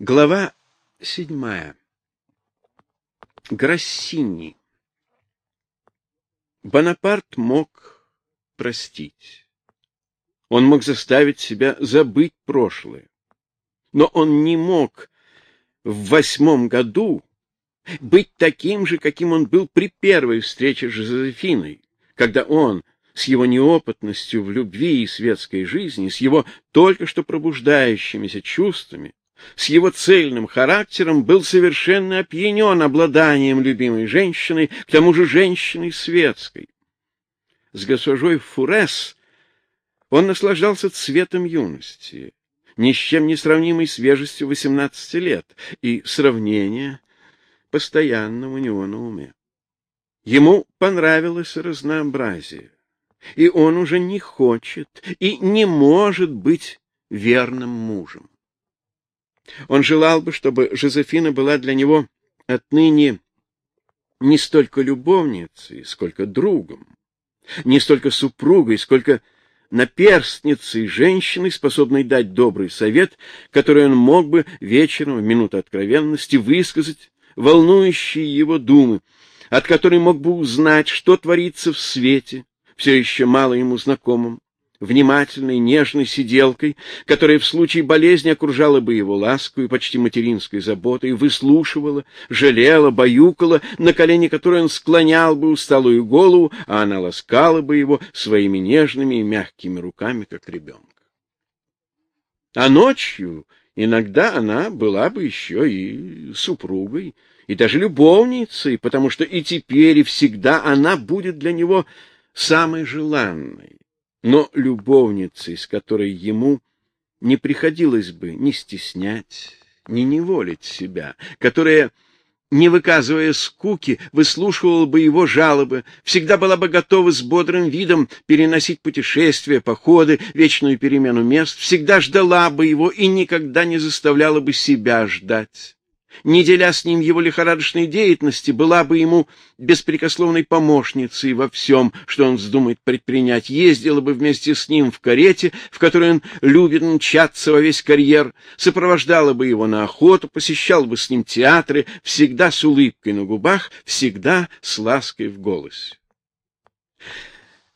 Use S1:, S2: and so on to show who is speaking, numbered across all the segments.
S1: Глава седьмая. Грассини. Бонапарт мог простить. Он мог заставить себя забыть прошлое. Но он не мог в восьмом году быть таким же, каким он был при первой встрече с Жозефиной, когда он с его неопытностью в любви и светской жизни, с его только что пробуждающимися чувствами, с его цельным характером был совершенно опьянен обладанием любимой женщиной, к тому же женщиной светской. С госпожой Фурес он наслаждался цветом юности, ни с чем не сравнимой свежестью восемнадцати лет, и сравнение постоянно у него на уме. Ему понравилось разнообразие, и он уже не хочет и не может быть верным мужем. Он желал бы, чтобы Жозефина была для него отныне не столько любовницей, сколько другом, не столько супругой, сколько наперстницей женщиной, способной дать добрый совет, который он мог бы вечером в минуту откровенности высказать волнующие его думы, от которой мог бы узнать, что творится в свете, все еще мало ему знакомым, внимательной, нежной сиделкой, которая в случае болезни окружала бы его ласковой, почти материнской заботой, выслушивала, жалела, баюкала, на колени которой он склонял бы усталую голову, а она ласкала бы его своими нежными и мягкими руками, как ребенка. А ночью иногда она была бы еще и супругой, и даже любовницей, потому что и теперь, и всегда она будет для него самой желанной но любовницей, с которой ему не приходилось бы ни стеснять, ни неволить себя, которая, не выказывая скуки, выслушивала бы его жалобы, всегда была бы готова с бодрым видом переносить путешествия, походы, вечную перемену мест, всегда ждала бы его и никогда не заставляла бы себя ждать не деля с ним его лихорадочной деятельности, была бы ему беспрекословной помощницей во всем, что он вздумает предпринять, ездила бы вместе с ним в карете, в которой он любит мчаться во весь карьер, сопровождала бы его на охоту, посещала бы с ним театры, всегда с улыбкой на губах, всегда с лаской в голосе.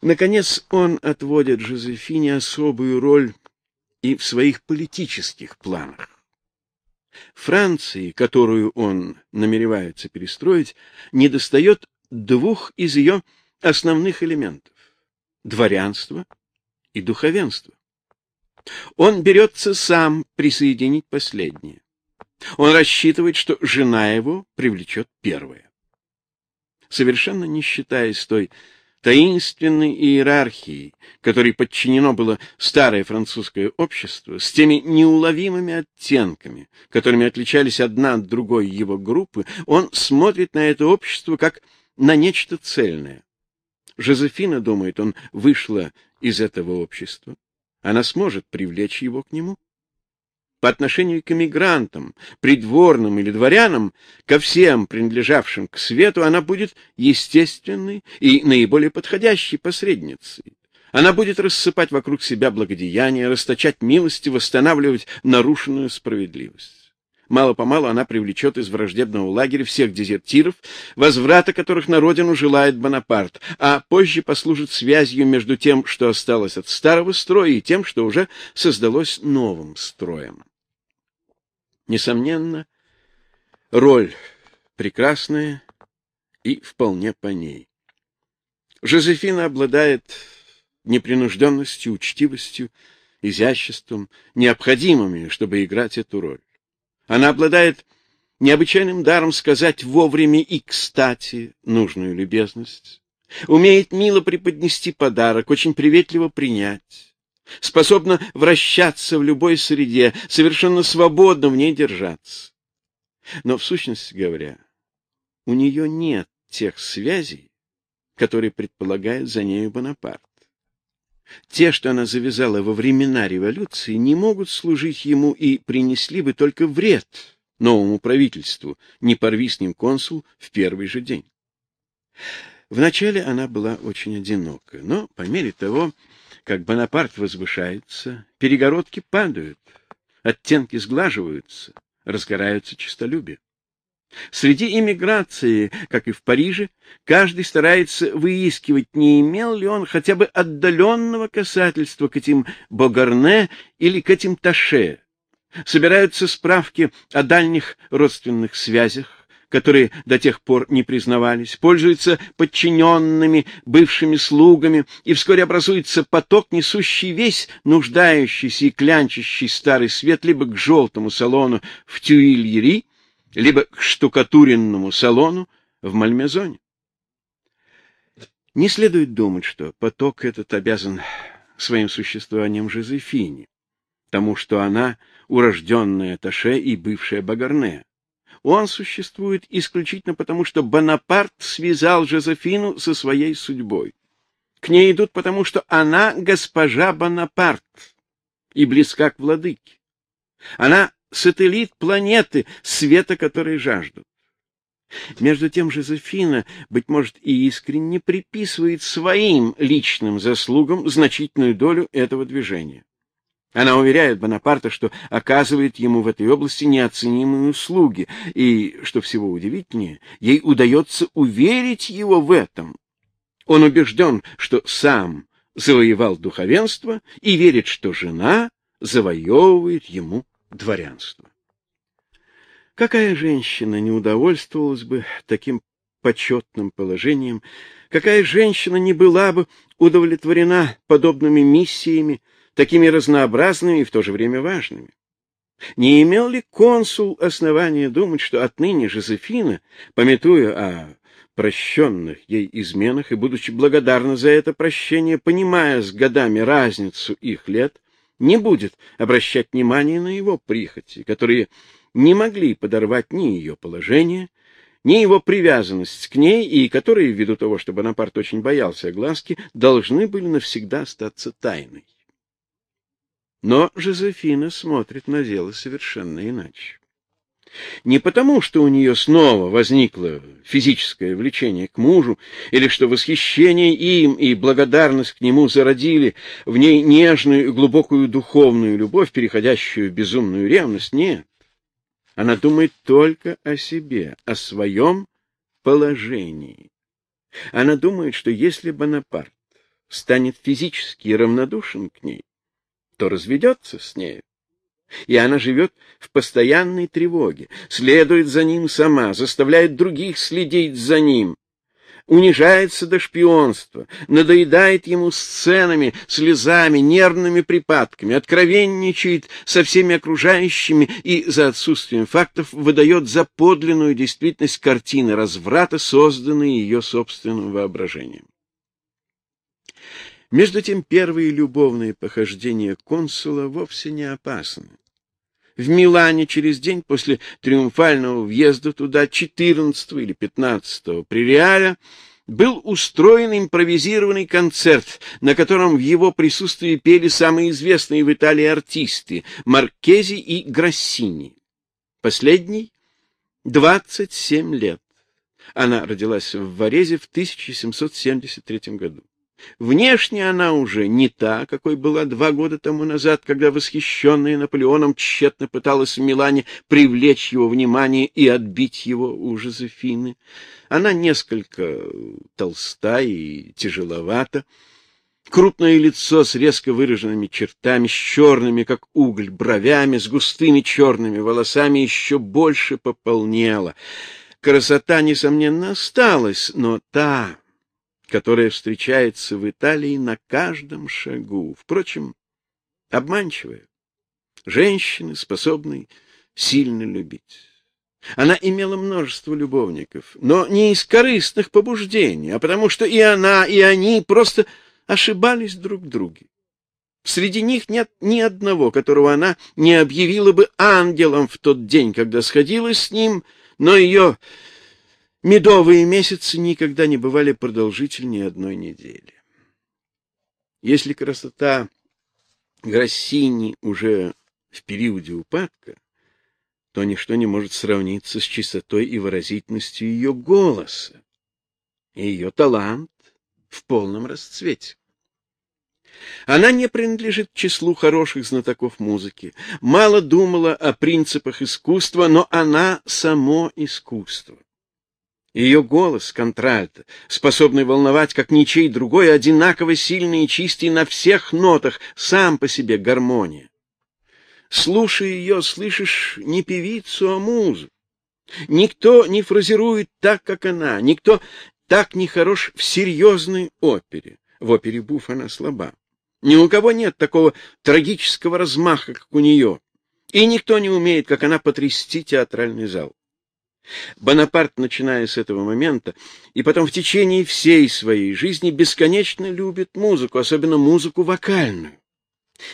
S1: Наконец он отводит Жозефине особую роль и в своих политических планах. Франции, которую он намеревается перестроить, недостает двух из ее основных элементов — дворянства и духовенства. Он берется сам присоединить последнее. Он рассчитывает, что жена его привлечет первое. Совершенно не считаясь той таинственной иерархией, которой подчинено было старое французское общество, с теми неуловимыми оттенками, которыми отличались одна от другой его группы, он смотрит на это общество как на нечто цельное. Жозефина, думает он, вышла из этого общества. Она сможет привлечь его к нему по отношению к эмигрантам, придворным или дворянам, ко всем принадлежавшим к свету, она будет естественной и наиболее подходящей посредницей. Она будет рассыпать вокруг себя благодеяния, расточать милости, восстанавливать нарушенную справедливость. Мало-помалу она привлечет из враждебного лагеря всех дезертиров, возврата которых на родину желает Бонапарт, а позже послужит связью между тем, что осталось от старого строя, и тем, что уже создалось новым строем. Несомненно, роль прекрасная и вполне по ней. Жозефина обладает непринужденностью, учтивостью, изяществом, необходимыми, чтобы играть эту роль. Она обладает необычайным даром сказать вовремя и кстати нужную любезность, умеет мило преподнести подарок, очень приветливо принять, способна вращаться в любой среде, совершенно свободно в ней держаться. Но в сущности говоря, у нее нет тех связей, которые предполагает за нею Бонапарт. Те, что она завязала во времена революции, не могут служить ему и принесли бы только вред новому правительству, не порви с ним консул в первый же день. Вначале она была очень одинока, но по мере того, как Бонапарт возвышается, перегородки падают, оттенки сглаживаются, разгораются честолюбие. Среди иммиграции, как и в Париже, каждый старается выискивать, не имел ли он хотя бы отдаленного касательства к этим Богарне или к этим Таше. Собираются справки о дальних родственных связях, которые до тех пор не признавались, пользуются подчиненными, бывшими слугами, и вскоре образуется поток, несущий весь нуждающийся и клянчащий старый свет либо к желтому салону в Тюильери, либо к штукатуренному салону в Мальмезоне. Не следует думать, что поток этот обязан своим существованием Жозефине, тому, что она урожденная Таше и бывшая Багарне. Он существует исключительно потому, что Бонапарт связал Жозефину со своей судьбой. К ней идут потому, что она госпожа Бонапарт и близка к владыке. Она сателлит планеты, света которой жаждут. Между тем Жозефина, быть может, и искренне приписывает своим личным заслугам значительную долю этого движения. Она уверяет Бонапарта, что оказывает ему в этой области неоценимые услуги, и, что всего удивительнее, ей удается уверить его в этом. Он убежден, что сам завоевал духовенство и верит, что жена завоевывает ему дворянства. Какая женщина не удовольствовалась бы таким почетным положением, какая женщина не была бы удовлетворена подобными миссиями, такими разнообразными и в то же время важными? Не имел ли консул основания думать, что отныне Жозефина, пометуя о прощенных ей изменах и будучи благодарна за это прощение, понимая с годами разницу их лет, не будет обращать внимания на его прихоти, которые не могли подорвать ни ее положение, ни его привязанность к ней, и которые, ввиду того, что Бонапарт очень боялся огласки, должны были навсегда остаться тайной. Но Жозефина смотрит на дело совершенно иначе. Не потому, что у нее снова возникло физическое влечение к мужу, или что восхищение им и благодарность к нему зародили в ней нежную и глубокую духовную любовь, переходящую в безумную ревность, нет. Она думает только о себе, о своем положении. Она думает, что если Бонапарт станет физически равнодушен к ней, то разведется с нею и она живет в постоянной тревоге, следует за ним сама, заставляет других следить за ним, унижается до шпионства, надоедает ему сценами, слезами, нервными припадками, откровенничает со всеми окружающими и за отсутствием фактов выдает за подлинную действительность картины разврата, созданные ее собственным воображением. Между тем первые любовные похождения консула вовсе не опасны. В Милане через день после триумфального въезда туда 14 или 15 Приреаля был устроен импровизированный концерт, на котором в его присутствии пели самые известные в Италии артисты Маркези и Грассини. Последний — 27 лет. Она родилась в Варезе в 1773 году. Внешне она уже не та, какой была два года тому назад, когда восхищенная Наполеоном тщетно пыталась в Милане привлечь его внимание и отбить его у Жозефины. Она несколько толста и тяжеловата, крупное лицо с резко выраженными чертами, с черными, как уголь, бровями, с густыми черными волосами еще больше пополнела. Красота, несомненно, осталась, но та которая встречается в Италии на каждом шагу. Впрочем, обманчивая. Женщины, способные сильно любить. Она имела множество любовников, но не из корыстных побуждений, а потому что и она, и они просто ошибались друг в друге. Среди них нет ни одного, которого она не объявила бы ангелом в тот день, когда сходилась с ним, но ее Медовые месяцы никогда не бывали продолжительнее одной недели. Если красота Гроссини уже в периоде упадка, то ничто не может сравниться с чистотой и выразительностью ее голоса и ее талант в полном расцвете. Она не принадлежит к числу хороших знатоков музыки, мало думала о принципах искусства, но она само искусство. Ее голос, контральто, способный волновать, как ничей другой, одинаково сильный и чистый на всех нотах, сам по себе гармония. Слушая ее, слышишь не певицу, а музыку. Никто не фразирует так, как она, никто так не хорош в серьезной опере. В опере Буф она слаба. Ни у кого нет такого трагического размаха, как у нее. И никто не умеет, как она, потрясти театральный зал. Бонапарт, начиная с этого момента, и потом в течение всей своей жизни бесконечно любит музыку, особенно музыку вокальную.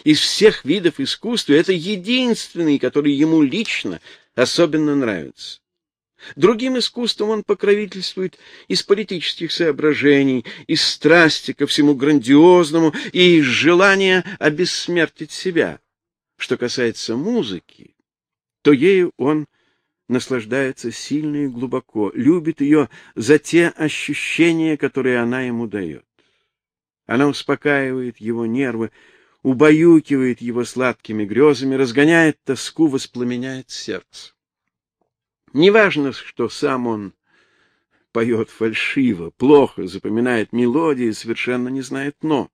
S1: Из всех видов искусства это единственный, который ему лично особенно нравится. Другим искусством он покровительствует из политических соображений, из страсти ко всему грандиозному и из желания обессмертить себя. Что касается музыки, то ею он наслаждается сильно и глубоко, любит ее за те ощущения, которые она ему дает. Она успокаивает его нервы, убаюкивает его сладкими грезами, разгоняет тоску, воспламеняет сердце. Неважно, что сам он поет фальшиво, плохо запоминает мелодии, совершенно не знает нот.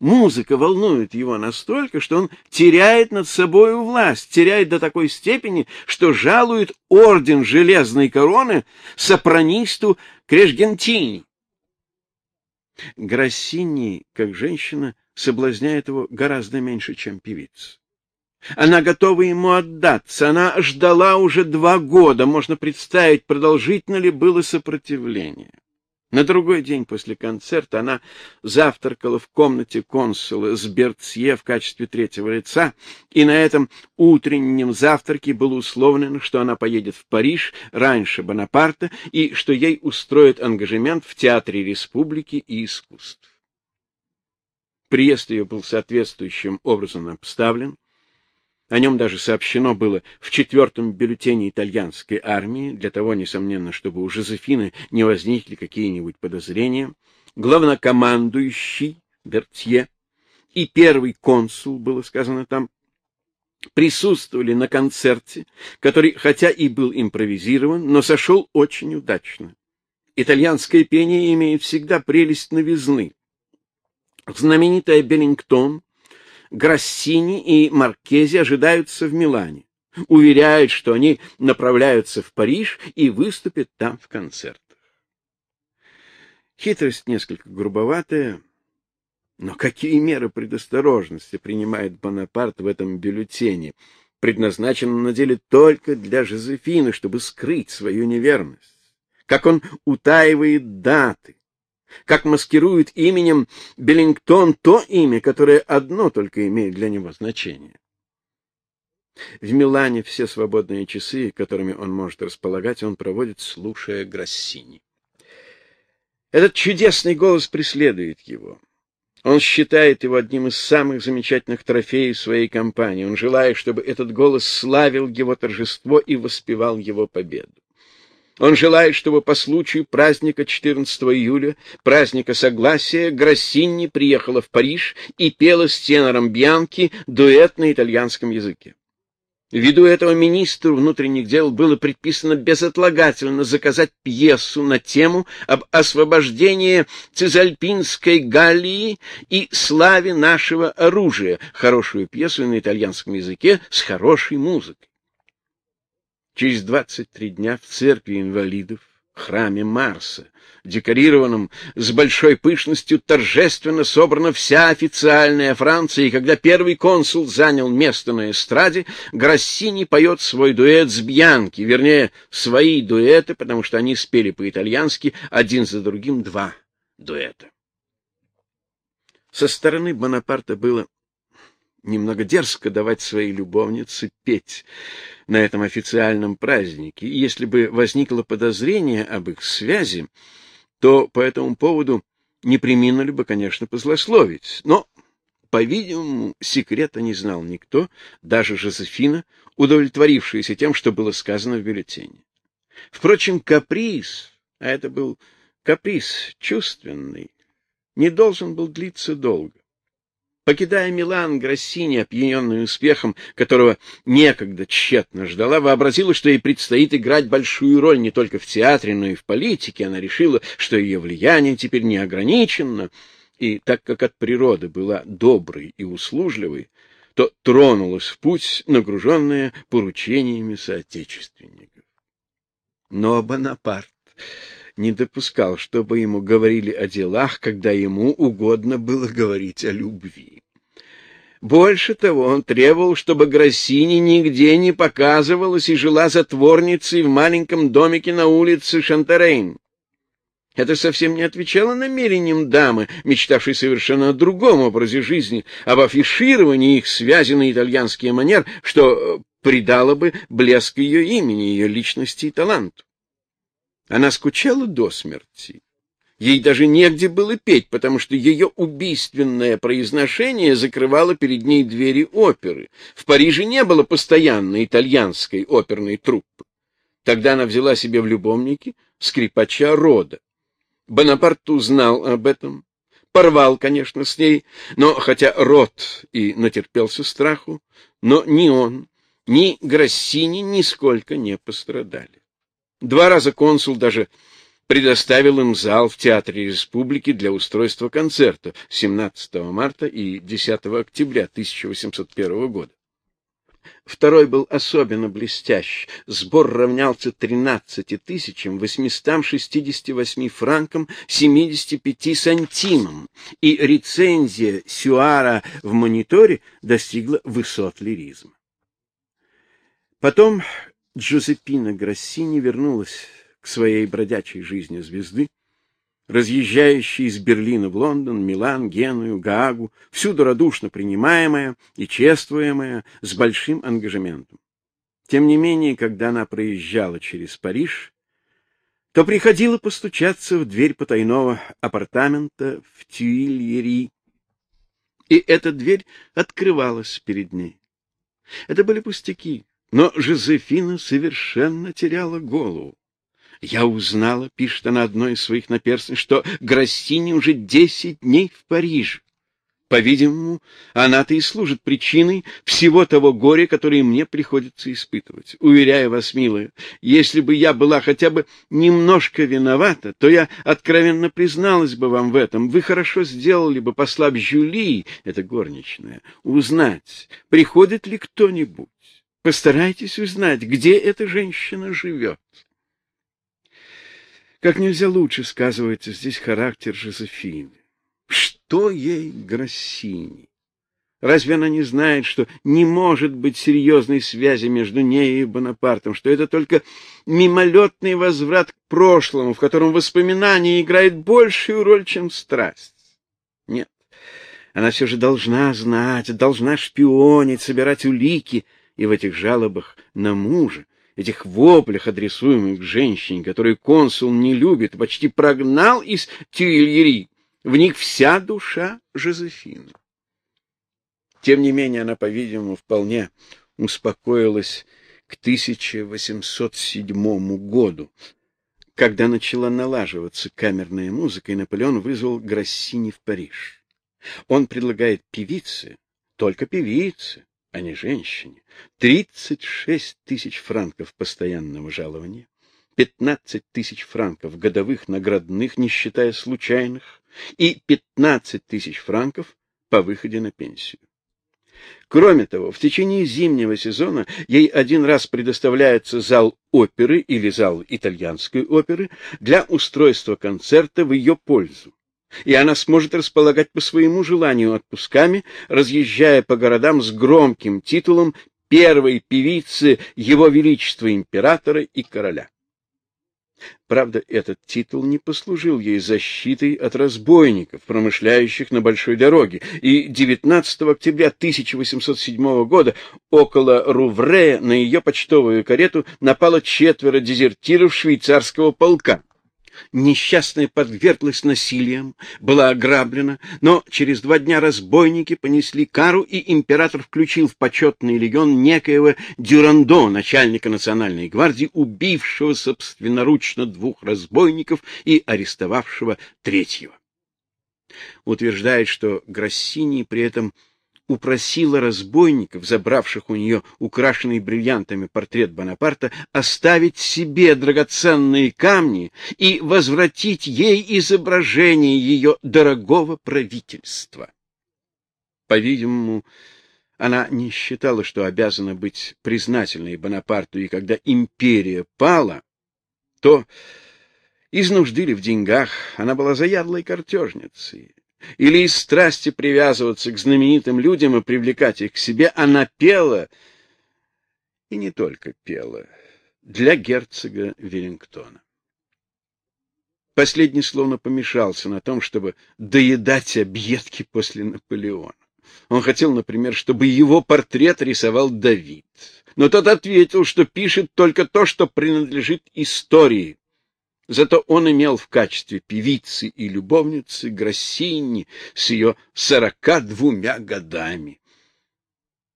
S1: Музыка волнует его настолько, что он теряет над собою власть, теряет до такой степени, что жалует орден железной короны сопранисту Крешгентини. Гроссини, как женщина, соблазняет его гораздо меньше, чем певица. Она готова ему отдаться. Она ждала уже два года. Можно представить, продолжительно ли было сопротивление. На другой день после концерта она завтракала в комнате консула с Бертсье в качестве третьего лица, и на этом утреннем завтраке было условлено, что она поедет в Париж раньше Бонапарта и что ей устроят ангажемент в Театре Республики и искусств. Приезд ее был соответствующим образом обставлен. О нем даже сообщено было в четвертом бюллетене итальянской армии, для того, несомненно, чтобы у Жозефины не возникли какие-нибудь подозрения. Главнокомандующий Бертье и первый консул, было сказано там, присутствовали на концерте, который, хотя и был импровизирован, но сошел очень удачно. Итальянское пение имеет всегда прелесть новизны. Знаменитая Беллингтон Грассини и Маркези ожидаются в Милане. Уверяют, что они направляются в Париж и выступят там в концертах. Хитрость несколько грубоватая, но какие меры предосторожности принимает Бонапарт в этом бюллетене, предназначенном на деле только для Жозефины, чтобы скрыть свою неверность? Как он утаивает даты, как маскирует именем Беллингтон то имя, которое одно только имеет для него значение. В Милане все свободные часы, которыми он может располагать, он проводит, слушая Грассини. Этот чудесный голос преследует его. Он считает его одним из самых замечательных трофеев своей компании. Он желает, чтобы этот голос славил его торжество и воспевал его победу. Он желает, чтобы по случаю праздника 14 июля, праздника Согласия, Гроссинни приехала в Париж и пела с тенором Бьянки дуэт на итальянском языке. Ввиду этого министру внутренних дел было предписано безотлагательно заказать пьесу на тему об освобождении Цизальпинской Галлии и славе нашего оружия, хорошую пьесу на итальянском языке с хорошей музыкой. Через 23 дня в церкви инвалидов, храме Марса, декорированном с большой пышностью, торжественно собрана вся официальная Франция, и когда первый консул занял место на эстраде, Грассини поет свой дуэт с Бьянки, вернее, свои дуэты, потому что они спели по-итальянски один за другим два дуэта. Со стороны Бонапарта было немного дерзко давать своей любовнице петь на этом официальном празднике. И если бы возникло подозрение об их связи, то по этому поводу не приминули бы, конечно, позлословить. Но, по-видимому, секрета не знал никто, даже Жозефина, удовлетворившаяся тем, что было сказано в бюллетене. Впрочем, каприз, а это был каприз чувственный, не должен был длиться долго. Покидая Милан, Гроссини, опьяненный успехом, которого некогда тщетно ждала, вообразила, что ей предстоит играть большую роль не только в театре, но и в политике. Она решила, что ее влияние теперь не ограничено, и так как от природы была доброй и услужливой, то тронулась в путь, нагруженная поручениями соотечественников. Но Бонапарт не допускал, чтобы ему говорили о делах, когда ему угодно было говорить о любви. Больше того, он требовал, чтобы Гроссини нигде не показывалась и жила затворницей в маленьком домике на улице Шантерейн. Это совсем не отвечало намерениям дамы, мечтавшей совершенно о другом образе жизни, об афишировании их связи на итальянский манер, что придало бы блеск ее имени, ее личности и таланту. Она скучала до смерти. Ей даже негде было петь, потому что ее убийственное произношение закрывало перед ней двери оперы. В Париже не было постоянной итальянской оперной труппы. Тогда она взяла себе в любовники скрипача Рода. Бонапарт узнал об этом, порвал, конечно, с ней, но хотя Род и натерпелся страху, но ни он, ни Гроссини нисколько не пострадали. Два раза консул даже предоставил им зал в Театре Республики для устройства концерта 17 марта и 10 октября 1801 года. Второй был особенно блестящ. Сбор равнялся 13 тысячам 868 франкам 75 сантимам, и рецензия Сюара в мониторе достигла высот лиризма. Потом Джозепина Гроссини вернулась к своей бродячей жизни звезды, разъезжающей из Берлина в Лондон, Милан, Геную, Гаагу, всюду радушно принимаемая и чествуемая, с большим ангажементом. Тем не менее, когда она проезжала через Париж, то приходила постучаться в дверь потайного апартамента в Тюильери, и эта дверь открывалась перед ней. Это были пустяки, но Жозефина совершенно теряла голову. Я узнала, пишет она одной из своих наперстниц, что Гроссини уже десять дней в Париже. По-видимому, она-то и служит причиной всего того горя, которое мне приходится испытывать. Уверяю вас, милая, если бы я была хотя бы немножко виновата, то я откровенно призналась бы вам в этом. Вы хорошо сделали бы, послав Жюли, это горничная, узнать, приходит ли кто-нибудь. Постарайтесь узнать, где эта женщина живет. Как нельзя лучше сказывается здесь характер Жозефины. Что ей Гроссини? Разве она не знает, что не может быть серьезной связи между ней и Бонапартом, что это только мимолетный возврат к прошлому, в котором воспоминание играет большую роль, чем страсть? Нет, она все же должна знать, должна шпионить, собирать улики — и в этих жалобах на мужа, этих воплях, адресуемых женщине, которую консул не любит, почти прогнал из Тюильери, в них вся душа Жозефины. Тем не менее, она, по-видимому, вполне успокоилась к 1807 году, когда начала налаживаться камерная музыка, и Наполеон вызвал Гроссини в Париж. Он предлагает певице, только певице, а не женщине, 36 тысяч франков постоянного жалования, 15 тысяч франков годовых наградных, не считая случайных, и 15 тысяч франков по выходе на пенсию. Кроме того, в течение зимнего сезона ей один раз предоставляется зал оперы или зал итальянской оперы для устройства концерта в ее пользу и она сможет располагать по своему желанию отпусками, разъезжая по городам с громким титулом первой певицы Его Величества Императора и Короля. Правда, этот титул не послужил ей защитой от разбойников, промышляющих на большой дороге, и 19 октября 1807 года около Рувре на ее почтовую карету напало четверо дезертиров швейцарского полка. Несчастная подверглась насилиям, была ограблена, но через два дня разбойники понесли кару, и император включил в почетный легион некоего Дюрандо, начальника национальной гвардии, убившего собственноручно двух разбойников и арестовавшего третьего. Утверждает, что Гроссини при этом упросила разбойников, забравших у нее украшенный бриллиантами портрет Бонапарта, оставить себе драгоценные камни и возвратить ей изображение ее дорогого правительства. По-видимому, она не считала, что обязана быть признательной Бонапарту, и когда империя пала, то из в деньгах она была заядлой картежницей, или из страсти привязываться к знаменитым людям и привлекать их к себе, она пела, и не только пела, для герцога Веллингтона. Последний словно помешался на том, чтобы доедать объедки после Наполеона. Он хотел, например, чтобы его портрет рисовал Давид. Но тот ответил, что пишет только то, что принадлежит истории. Зато он имел в качестве певицы и любовницы Гроссини с ее сорока двумя годами.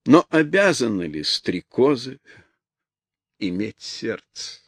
S1: Но обязаны ли стрекозы иметь сердце?